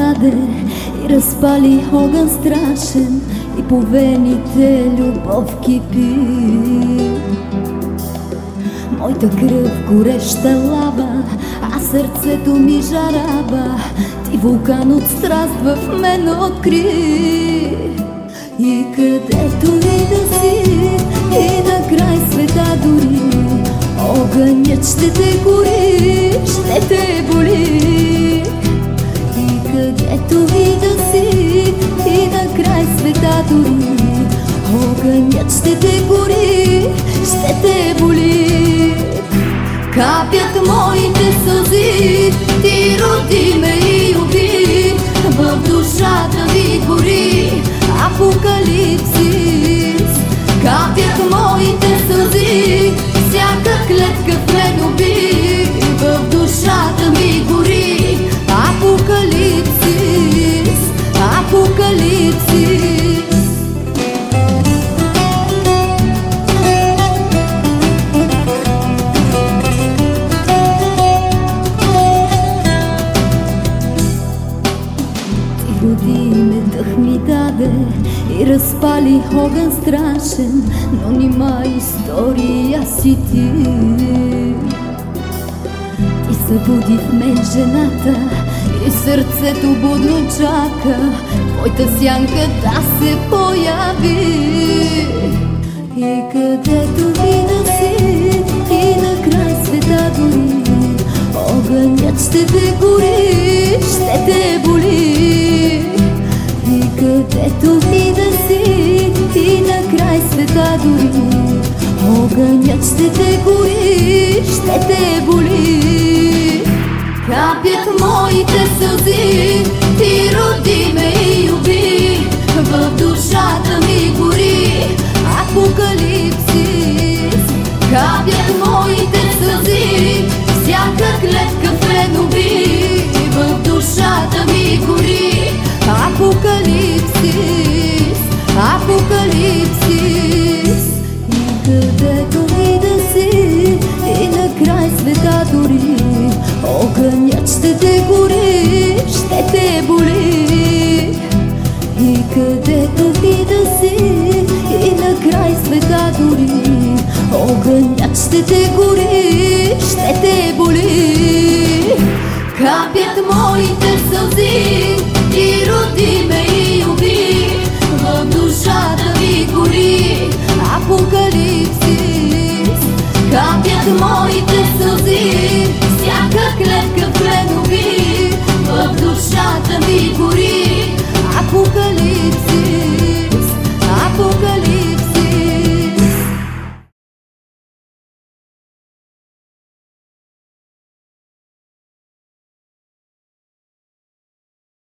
даде и разпали огън страшен и по вените любов кипи. Моята кръв гореща лава, а сърцето ми жарава, ти вулкан от страст в мен откри. И където и да си, и на край света дори, огънят ще те гори, ще те огънят ще те гори, ще те боли. Капят моите сълзи, ти роди ме и уби, в душата ви гори апокалипсис. Години дъх ми даде и разпали огън страшен, но нима история си ти. Ти събуди в мен жената и сърцето будно чака твоята сянка да се появи. И където и да си, и на край света дори, огънят ще те гори, ще те боли. И да си, и на край света дори, огънят ще те гори, ще те боли. Капят моите сълзи, ти роди ме и уби, в душата ми гори апокалипсис. Капят моите сълзи, всяка клетка в мен в душата ми гори апокалипсис, апокалипсис. И където и да си, и на край света дори, огънят ще те гори, ще те боли. И където и да си, и на край света дори, огънят ще те гори, ще те боли. Капят моите сълзи и роди ме и уби, в душата ми гори апокалипсис. Капят моите сълзи, всяка клетка в уби, в душата ми гори